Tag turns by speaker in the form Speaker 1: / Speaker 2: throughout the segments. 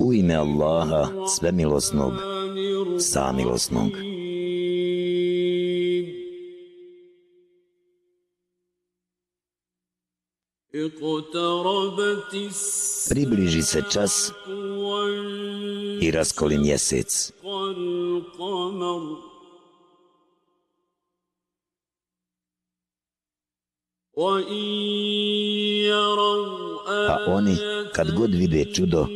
Speaker 1: U ime Allaha, svemilosnog, samilosnog. Približi se čas i raskoli mjesec. A oni, kad god vide čudo,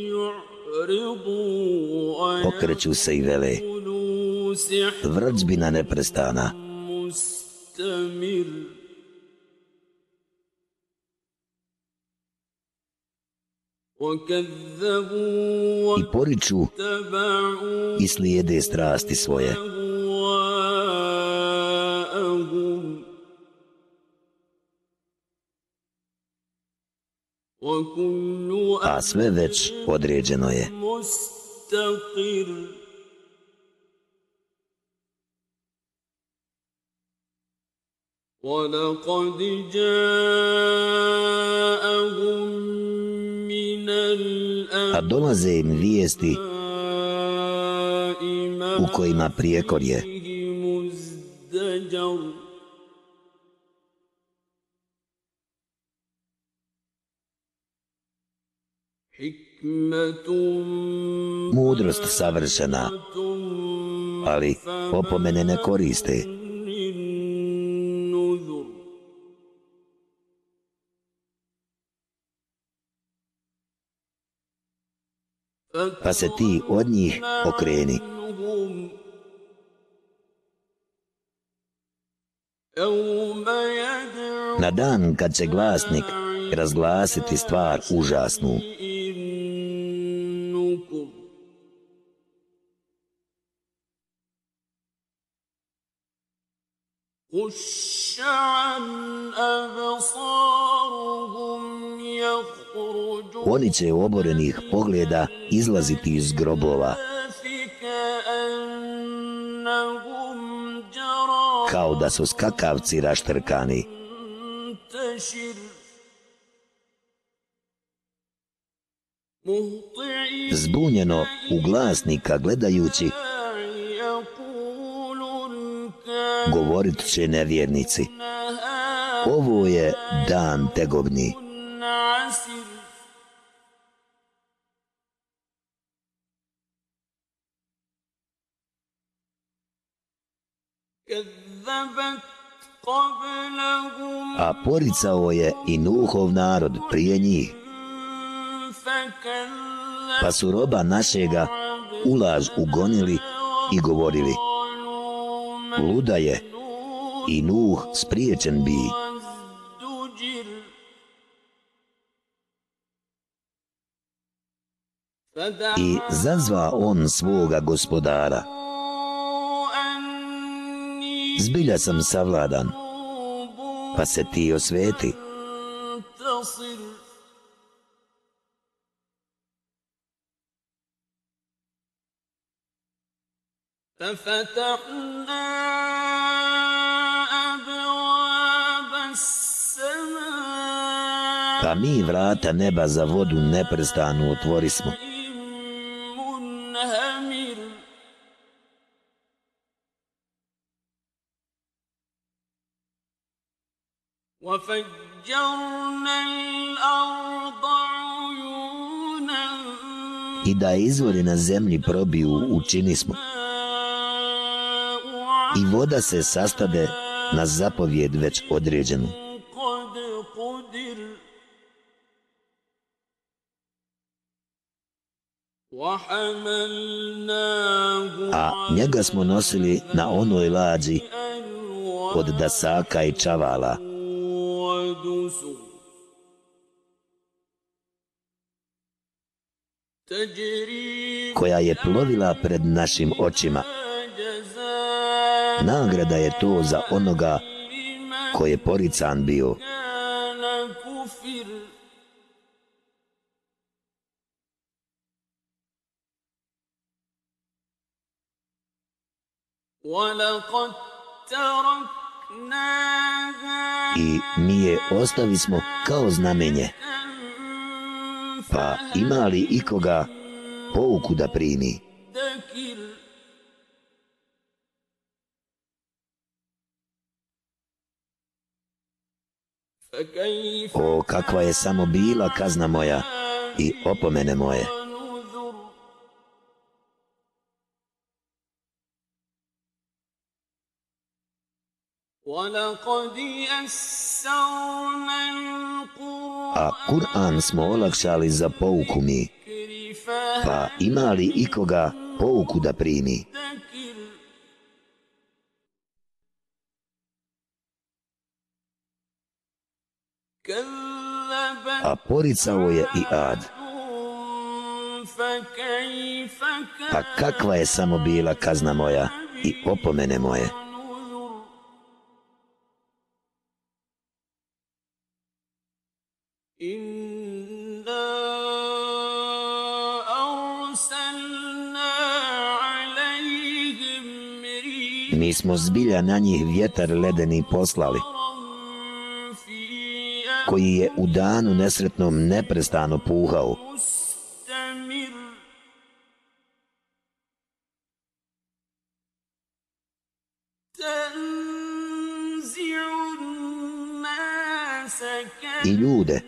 Speaker 1: okreću se i vele. Vrđbina neprestana. I poriču i slijede strasti svoje. a sve već određeno je. A dolaze im vijesti u kojima prijekor je. Mudrost savršena, ali opomene ne koriste. Pa se ti od njih okreni. Na dan kad će glasnik razglasiti stvar užasnu, Oni će oborenih pogleda izlaziti iz grobova kao da su skakavci raštrkani. Zbunjeno u glasnika gledajući govorit će nevjernici. Ovo je dan tegobni. A poricao je i Nuhov narod prije njih. Pa su roba našega ulaz ugonili i govorili luda je i Nuh spriječen bi. I zazva on svoga gospodara. Zbilja sam savladan, pa se ti osveti. Pa mi vrata neba za vodu neprestanu otvorismo. I da izvori na zemlji probiju učini smo i voda se sastade na zapovjed već određenu. A njega smo nosili na onoj lađi od dasaka i čavala. koja je plovila pred našim očima nagrada je to za onoga ko je porican bio. I mi je ostavi smo kao znamenje. Pa ima li ikoga pouku da primi. O, kakva je samo bila kazna moja i opomene moje. A Kur'an smo olakšali za pouku mi. Pa ima li ikoga pouku da primi? A poricao je i ad. Pa kakva je samo bila kazna moja i opomene moje? Mi smo zbilja na njih vjetar ledeni poslali, koji je u danu nesretnom neprestano puhao. I ljude,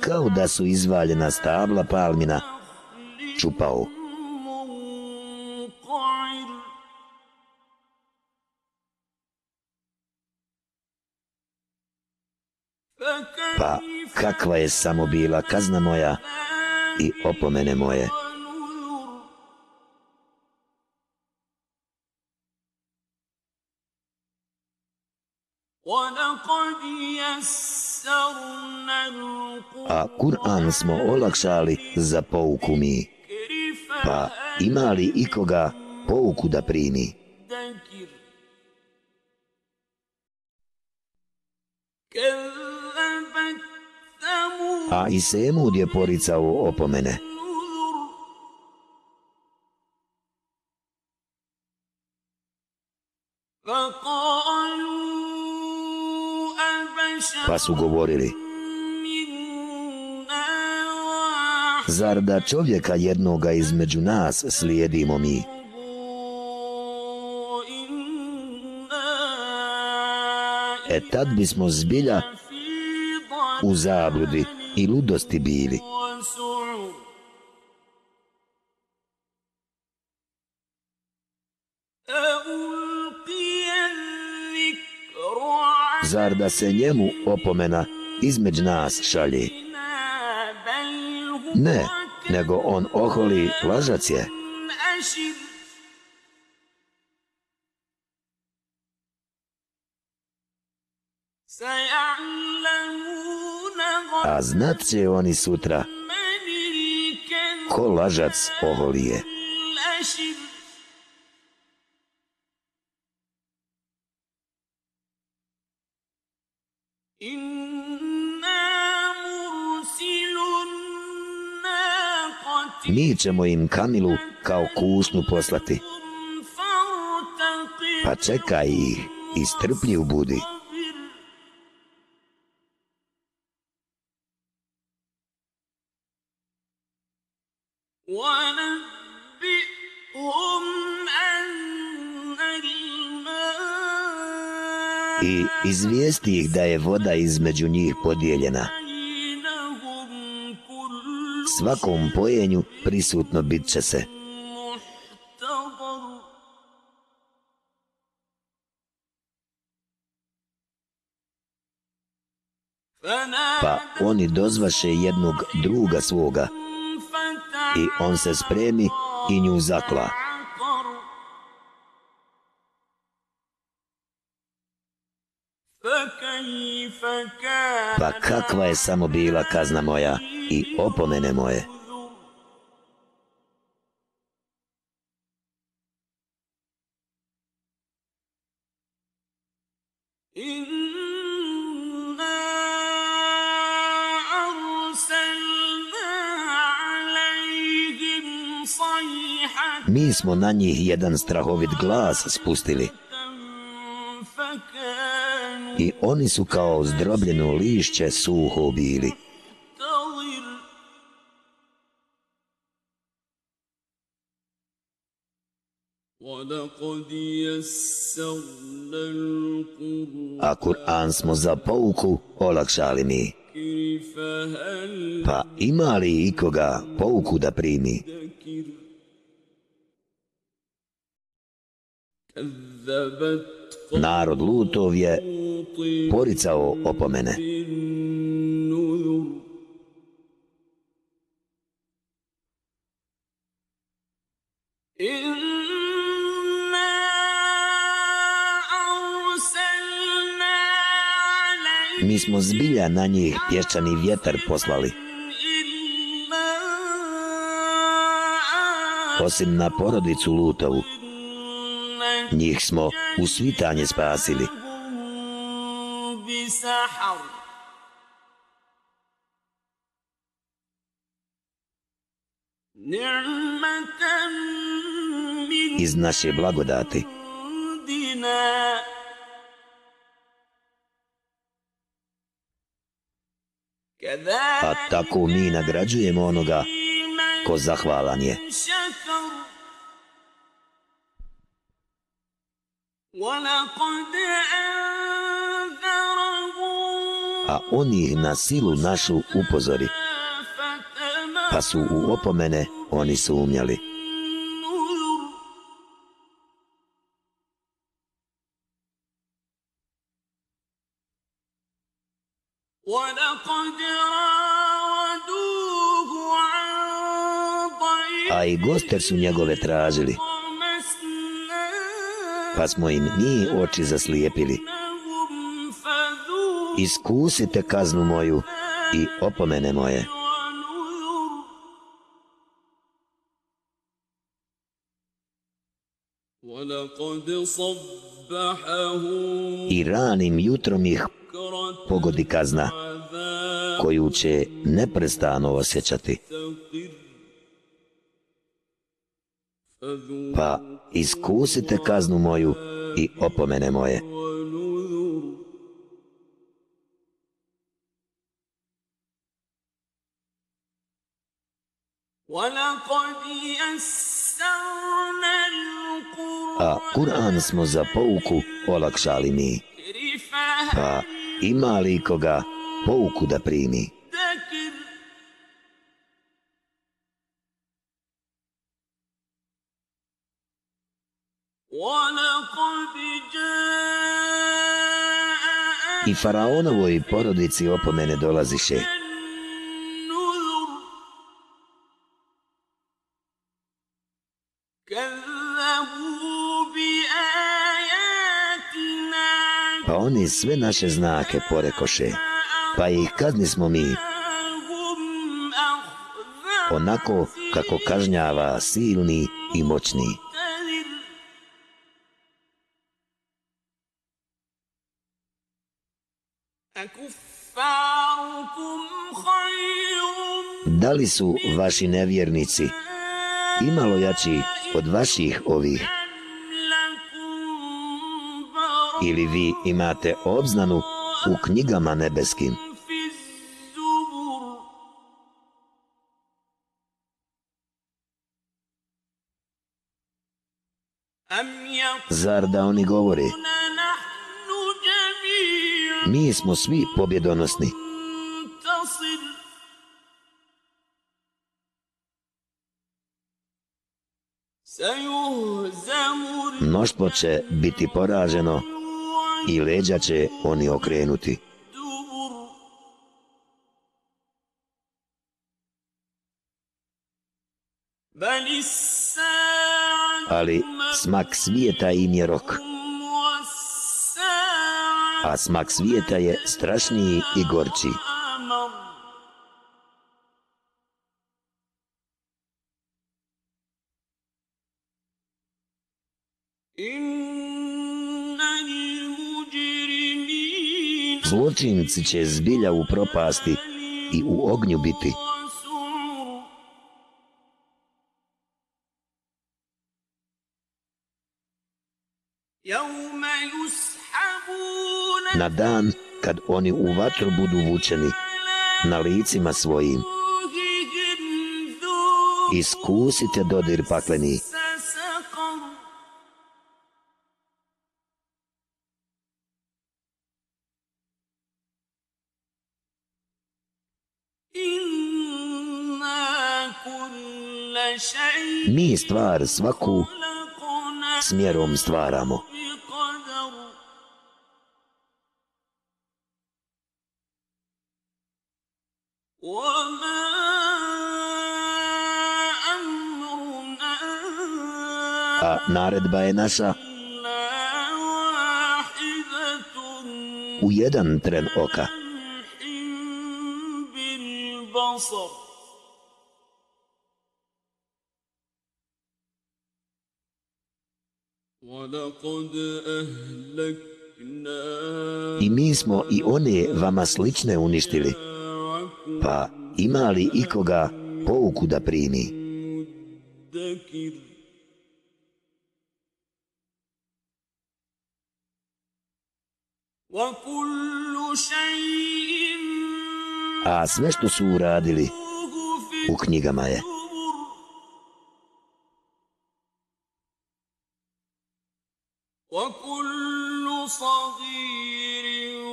Speaker 1: kao da su izvaljena stabla palmina, čupao. Kakva je samo bila kazna moja i opomene moje. A Kur'an smo olakšali za pouku mi. Pa ima li ikoga pouku da primi? A i Semud je poricao opomene. Pa su govorili, Zar da čovjeka jednoga između nas slijedimo mi? E tad bismo zbilja u zabludi i ludosti bili. Zar da se njemu opomena između nas šalje? Ne, nego on oholi lažac je. A znat će oni sutra ko lažac oholije. Mi ćemo im kamilu kao kusnu poslati. Pa čekaj ih i strpljiv budi. Izvijesti ih da je voda između njih podijeljena. Svakom pojenju prisutno bit će se. Pa oni dozvaše jednog druga svoga i on se spremi i nju zakla. Pa kakva je samo bila kazna moja i opomene moje? Mi smo na njih jedan strahovit glas spustili i oni su kao zdrobljeno lišće suho bili. A Kur'an smo za pouku olakšali mi. Pa ima li ikoga pouku da primi? Narod Lutov je poricao opomene. Mi smo zbilja na njih pješčani vjetar poslali. Osim na porodicu Lutovu, njih smo u svitanje spasili. Iz naše blagodati. A tako mi nagrađujemo onoga ko zahvalan je. A oni ih na silu našu upozori. Pa su u opomene oni sumnjali. A i goster su njegove tražili pa smo im mi oči zaslijepili. Iskusite kaznu moju i opomene moje. I ranim jutrom ih pogodi kazna, koju će neprestano osjećati. Pa iskusite kaznu moju i opomene moje. A Kur'an smo za pouku olakšali mi. Pa ima li koga pouku da primi? I faraonovoj porodici opomene dolaziše. Oni sve naše znake porekoše, pa i kazni smo mi. Onako kako kažnjava silni i moćni. Da li su vaši nevjernici imalo jači od vaših ovih? Ili vi imate obznanu u knjigama nebeskim? Zar da oni govore? Mi smo svi pobjedonosni. Mnoštvo će biti poraženo i leđa će oni okrenuti. Ali smak svijeta im je rok. A smak svijeta je strašniji i gorčiji. Zločinci će zbilja u propasti i u ognju biti. Na dan kad oni u vatru budu vučeni na licima svojim, iskusite dodir pakleni stvar svaku smjerom stvaramo. A naredba je naša u jedan tren oka. I mi smo i one vama slične uništili. Pa ima li ikoga pouku da primi? A sve što su uradili u knjigama je.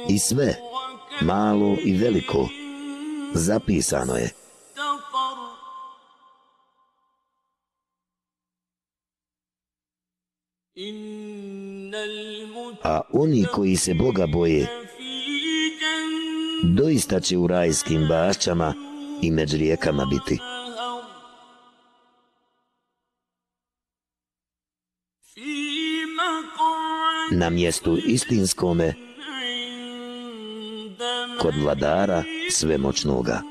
Speaker 1: I sve, malo i veliko, zapisano je. A oni koji se Boga boje, doista će u rajskim bašćama i među rijekama biti. Na mjestu istinskome, kod vladara svemoćnoga.